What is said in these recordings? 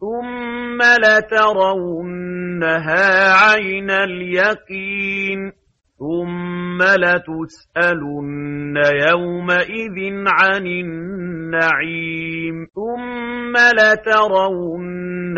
ثم لترونها عين اليقين ثم لتسألن يومئذ عن النعيم ثم لترونها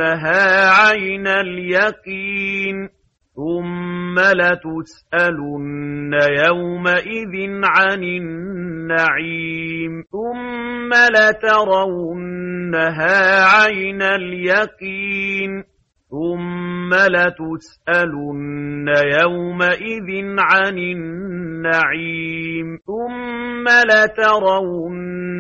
عين اليقين ثم لتسألن يومئذ عن النعيم ثم لترونها عين اليقين ثم لتسألن يومئذ عن النعيم ثم لترونها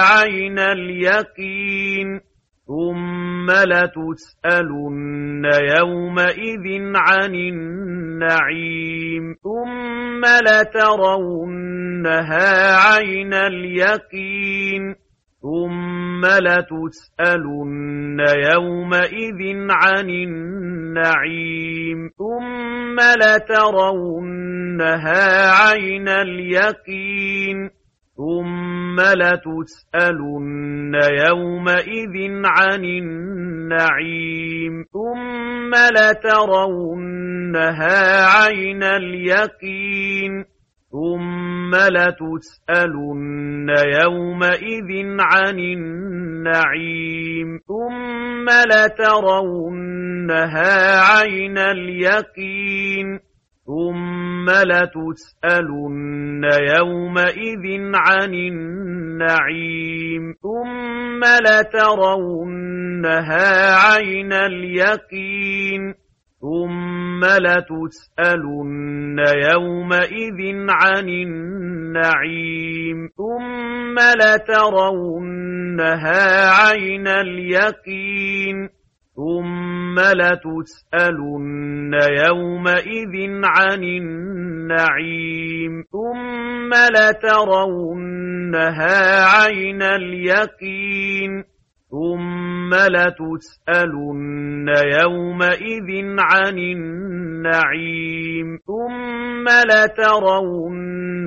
عين اليقين ثم لتسألن يومئذ عن النعيم ثم لترونها عين اليقين ثم لتسألن يومئذ عن النعيم ثم لترونها عين اليقين ثم لتسألن يومئذ عن النعيم ثم لترونها عين اليقين ثم لتسألن يومئذ عن النعيم ثم لترونها عين اليقين ثم لتسألن يومئذ عن النعيم ثم لترونها عين اليقين ثم لتسألن يومئذ عن النعيم ثم لترونها عين اليقين لتسألن يومئذ عن النعيم ثم لترونها عين اليقين ثم لتسألن يومئذ عن النعيم ثم لترونها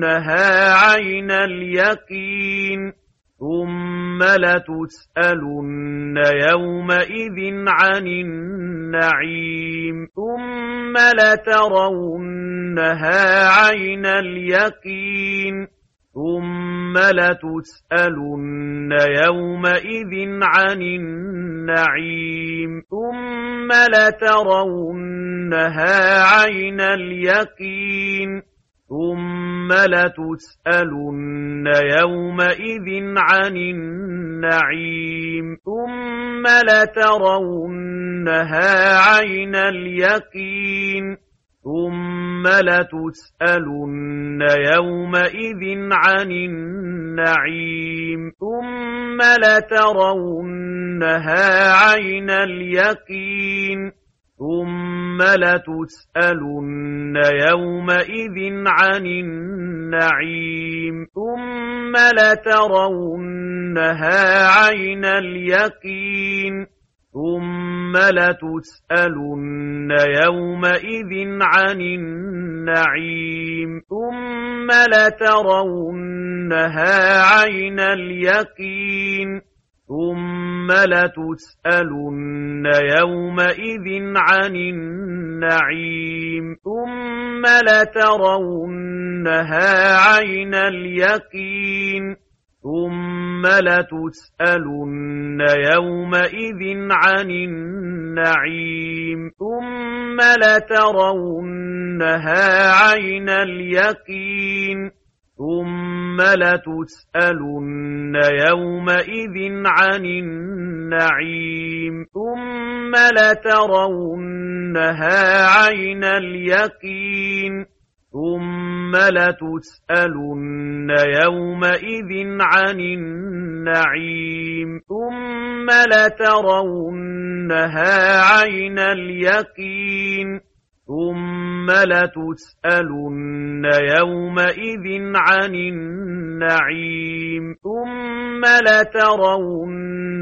عين اليقين ثم لتسألن يومئذ عن النعيم ثم لترونها عين اليقين ثم لتسألن يومئذ عن النعيم ثم لترونها عين اليقين ثم لتسألن يومئذ عن النعيم ثم لترونها عين اليقين ثم لتسألن يومئذ عن النعيم ثم لترونها عين اليقين ثم لتسألن يومئذ عن النعيم ثم لترونها عين اليقين ثم لتسألن يومئذ عن النعيم ثم لترونها عين اليقين ثم لتسألن يومئذ عن النعيم ثم لترونها عين اليقين ثم لتسألن يومئذ عن النعيم ثم لترونها عين اليقين ثم لتسألن يومئذ عن النعيم ثم لترونها عين اليقين ثم لتسألن يومئذ عن النعيم ثم لترونها عين اليقين ثم لتسألن يومئذ عن النعيم ثم لترونها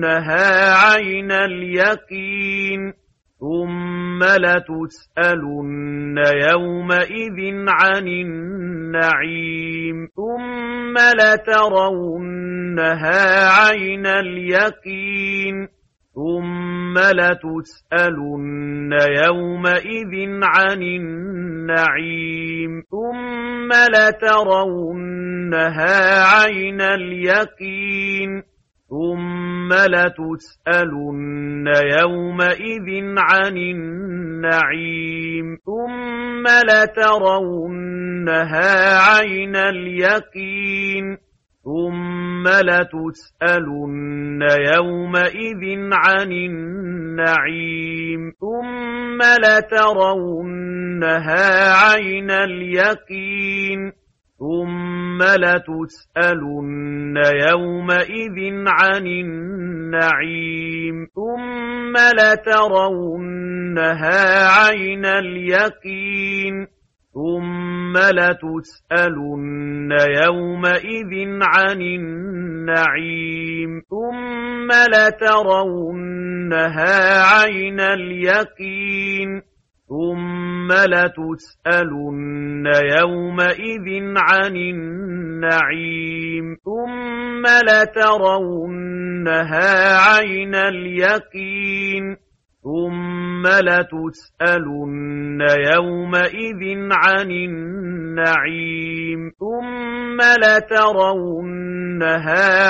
عين اليقين ثم لتسألن يومئذ عن النعيم ثم لترونها عين اليقين ثم لتسألن يومئذ عن النعيم ثم لترونها عين اليقين ثم لتسألن يومئذ عن النعيم ثم لترونها عين اليقين ثم لتسألن يومئذ عن النعيم ثم لترونها عين اليقين ثم لتسألن يومئذ عن النعيم ثم لترونها عين اليقين ثم لتسألن يومئذ عن النعيم ثم لترونها عين اليقين ثم لتسألن يومئذ عن النعيم ثم لترونها عين اليقين ثم لتسألن يومئذ عن النعيم ثم لترونها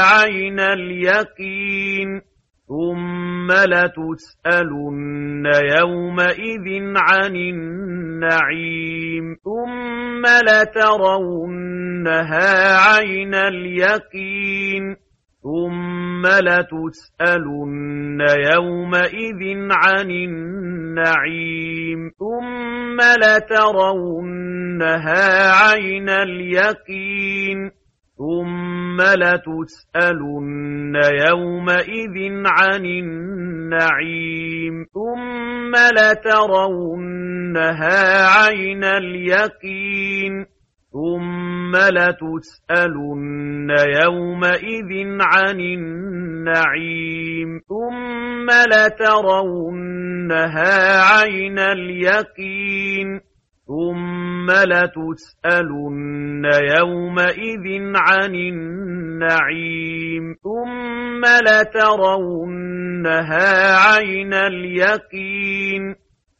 عين اليقين ثم لتسألن يومئذ عن النعيم ثم لترونها عين اليقين ثم لتسألن يومئذ عن النعيم ثم لترونها عين اليقين ثم لتسألن يومئذ عن النعيم ثم لترونها عين اليقين ثم لتسألن يومئذ عن النعيم ثم لترونها عين اليقين ثم لتسألن يومئذ عن النعيم ثم لترونها عين اليقين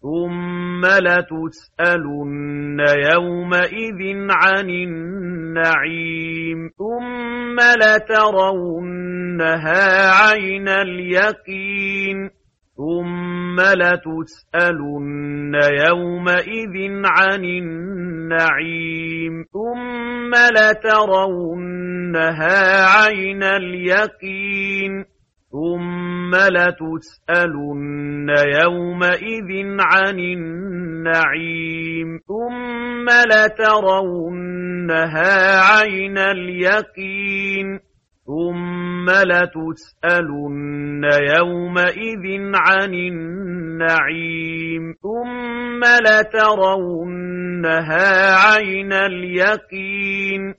ثم لتسألن يومئذ عن النعيم ثم لترونها عين اليقين ثم لتسألن يومئذ عن النعيم ثم لترونها عين اليقين ثم لتسألن يومئذ عن النعيم ثم لترونها عين اليقين ثم لتسألن يومئذ عن النعيم ثم لترونها عين اليقين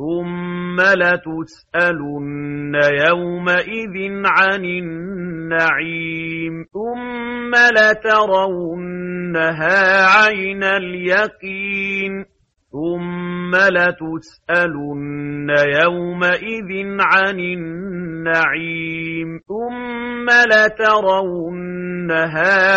ثم لتسألن يومئذ عن النعيم ثم لترونها عين اليقين ثم لتسألن يومئذ عن النعيم ثم لترونها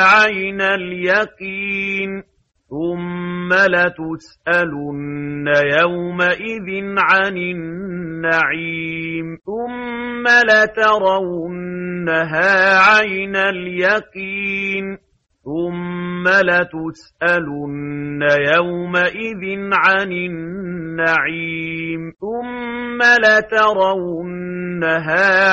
عين اليقين ثم لتسألن يومئذ عن النعيم ثم لترونها عين اليقين ثم لتسألن يومئذ عن النعيم ثم لترونها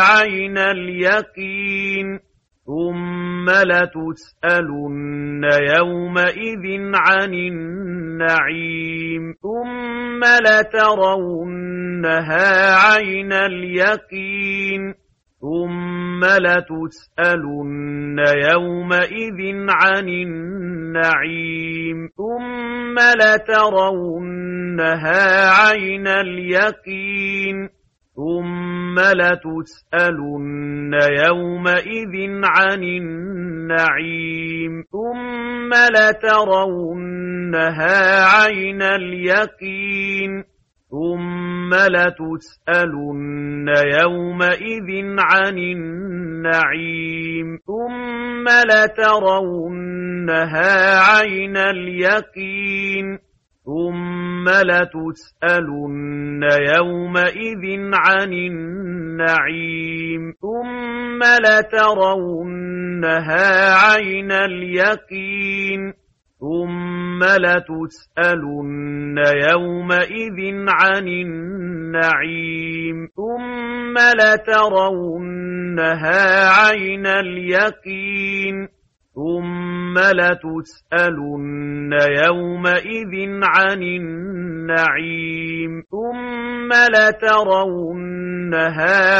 عين اليقين ثم لتسألن يومئذ عن النعيم ثم لترونها عين اليقين ثم لتسألن يومئذ عن النعيم ثم لترونها عين اليقين ثم لتسألن يومئذ عن النعيم ثم لترونها عين اليقين ثم لتسألن يومئذ عن النعيم ثم لترونها عين اليقين ثم لتسألن يومئذ عن النعيم ثم لترونها عين اليقين ثم لتسألن يومئذ عن النعيم ثم لترونها عين اليقين ثم لتسألن يومئذ عن النعيم ثم لترونها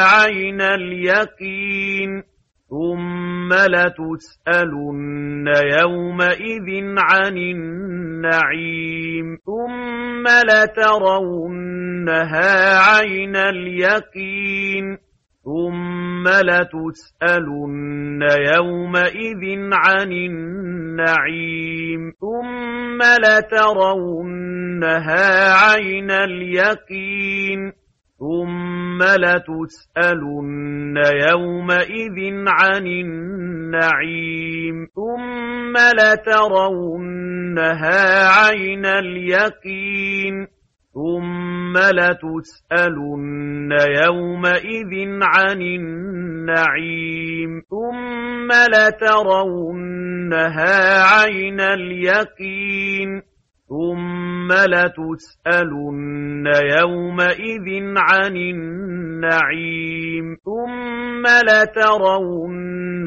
عين اليقين ثم لتسألن يومئذ عن النعيم ثم لترونها عين اليقين ثم لتسألن يومئذ عن النعيم ثم لترونها عين اليقين ثم لتسألن يومئذ عن النعيم ثم لترونها عين اليقين ثم لتسألن يومئذ عن النعيم ثم لترونها عين اليقين ثم لتسألن يومئذ عن النعيم ثم لترونها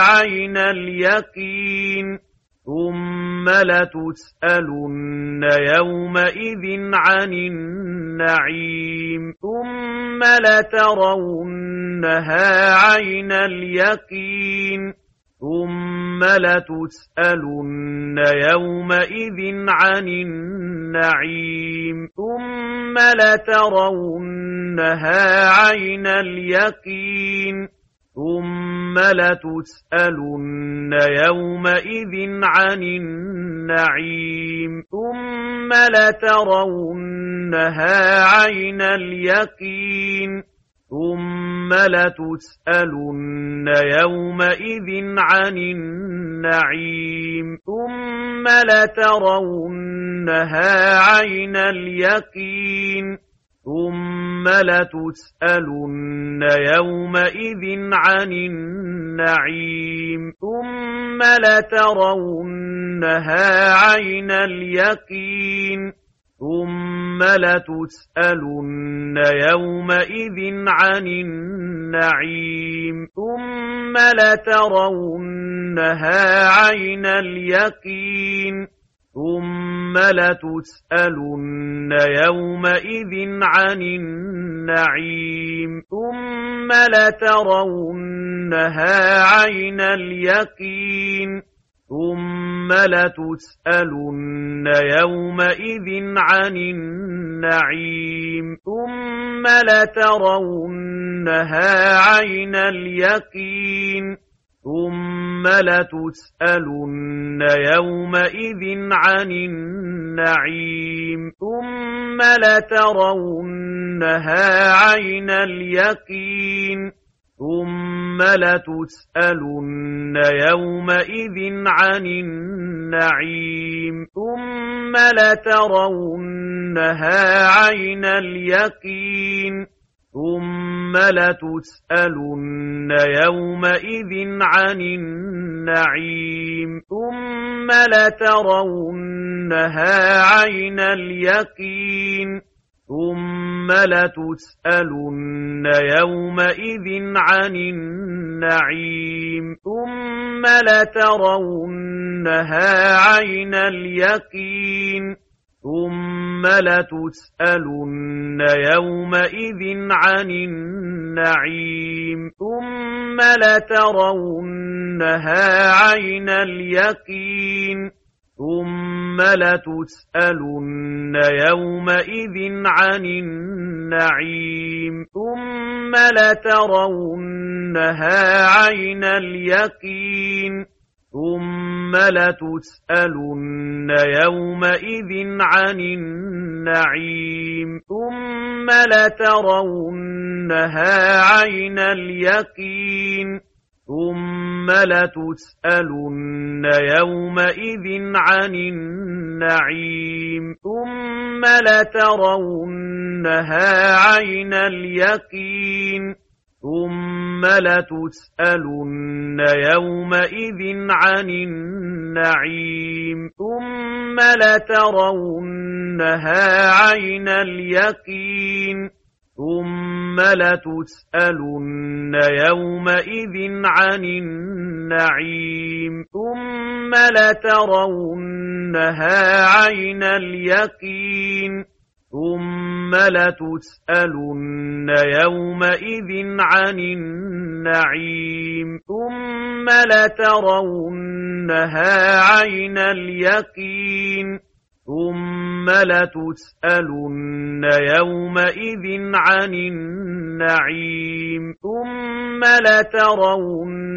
عين اليقين ثم لتسألن يومئذ عن النعيم ثم لترونها عين اليقين ثم لتسألن يومئذ عن النعيم ثم لترونها عين اليقين ثم لتسألن يومئذ عن النعيم ثم لترونها عين اليقين ثم لتسألن يومئذ عن النعيم ثم لترونها عين اليقين ثم لتسألن يومئذ عن النعيم ثم لترونها عين اليقين ثم لتسألن يومئذ عن النعيم ثم لترونها عين اليقين ثم لتسألن يومئذ عن النعيم ثم لترونها عين اليقين ثم لتسألن يومئذ عن النعيم ثم لترونها عين اليقين ثم لتسألن يومئذ عن النعيم ثم لترونها عين اليقين ثم لتسألن يومئذ عن النعيم ثم لترونها عين اليقين ثم لتسألن يومئذ عن النعيم ثم لترونها عين اليقين ثم لتسألن يومئذ عن النعيم ثم لترونها عين اليقين ثم لتسألن يومئذ عن النعيم ثم لترونها عين اليقين ثم لتسألن يومئذ عن النعيم ثم لترونها عين اليقين ثم ثم لتسألن يومئذ عن النعيم ثم لترونها عين اليقين ثم لتسألن يومئذ عن النعيم ثم لترونها عين اليقين ثم لتسألن يومئذ عن النعيم ثم لترونها عين اليقين ثم لتسألن يومئذ عن النعيم ثم لترونها عين اليقين ثم لتسألن يومئذ عن النعيم ثم لترونها عين اليقين ثم لتسألن يومئذ عن النعيم ثم لترونها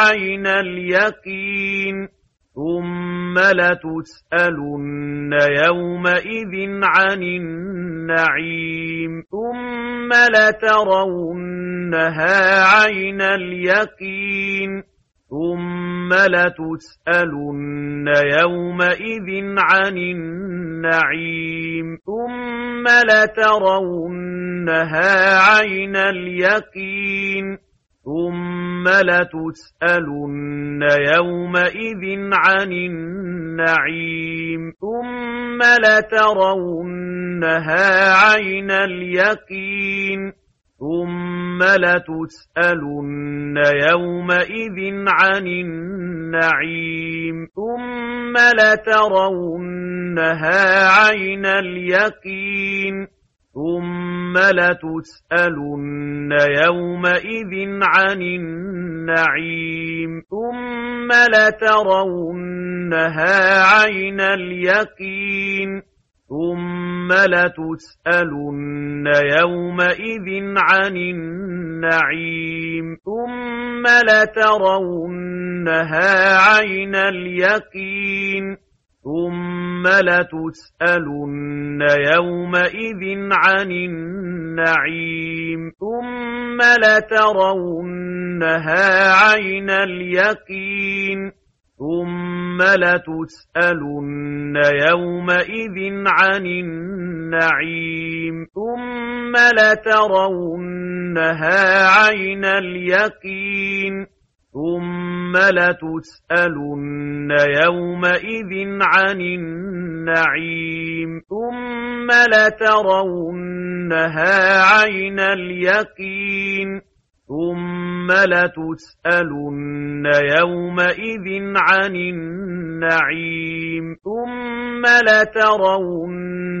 عين اليقين ثم لتسألن يومئذ عن النعيم ثم لترونها عين اليقين ثم لتسألن يومئذ عن النعيم ثم لترونها عين اليقين ثم لتسألن يومئذ عن النعيم ثم لترونها عين اليقين ثم لتسألن يومئذ عن النعيم ثم لترونها عين اليقين ثم لتسألن يومئذ عن النعيم ثم لترونها عين اليقين ثم لتسألن يومئذ عن النعيم ثم لترونها عين اليقين ثم لتسألن يومئذ عن النعيم ثم لترونها عين اليقين ثم لتسألن يومئذ عن النعيم ثم لترونها عين اليقين ثم لتسألن يومئذ عن النعيم ثم لترونها عين اليقين ثم لتسألن يومئذ عن النعيم ثم لترونها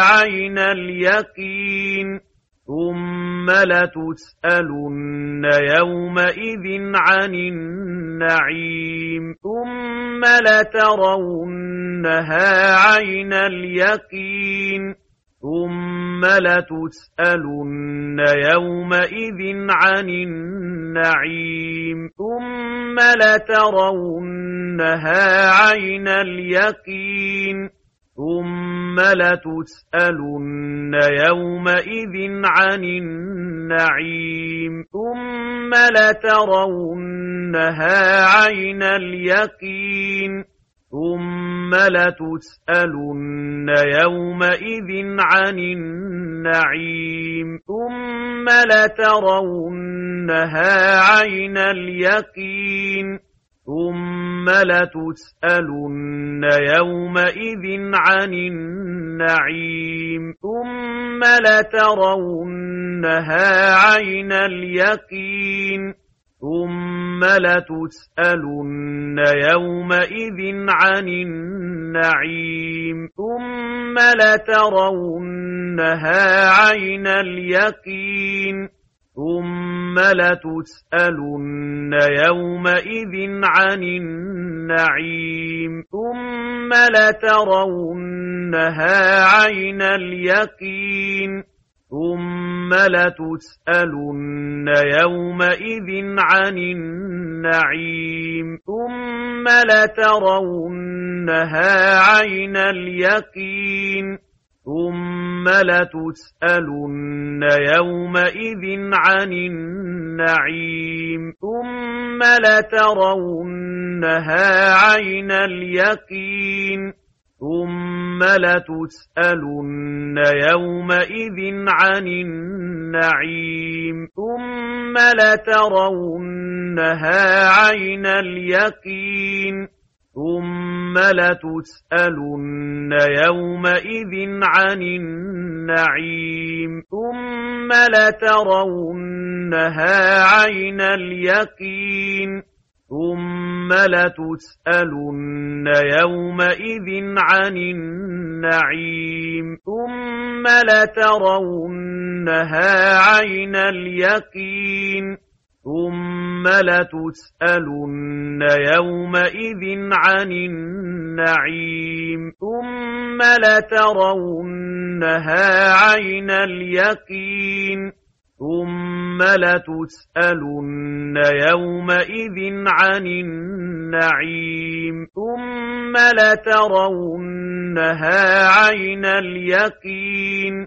عين اليقين ثم لتسألن يومئذ عن النعيم ثم لترونها عين اليقين ثم لتسألن يومئذ عن النعيم ثم لترونها عين اليقين ثم لتسألن يومئذ عن النعيم ثم لترونها عين اليقين ثم لتسألن يومئذ عن النعيم ثم لترونها عين اليقين ثم لتسألن يومئذ عن النعيم ثم لترونها عين اليقين ثم لتسألن يومئذ عن النعيم ثم لترونها عين اليقين ثم لتسألن يومئذ عن النعيم ثم لترونها عين اليقين ثم لتسألن يومئذ عن النعيم ثم لترونها عين اليقين ثم لتسألن يومئذ عن النعيم ثم لترونها عين اليقين ثم لتسألن يومئذ عن النعيم ثم لترونها عين اليقين ثم لتسألن يومئذ عن النعيم ثم لترونها عين اليقين ثم لتسألن يومئذ عن النعيم ثم لترونها عين اليقين ثم لتسألن يومئذ عن النعيم ثم لترونها عين اليقين ثم لتسألن يومئذ عن النعيم ثم لترونها عين اليقين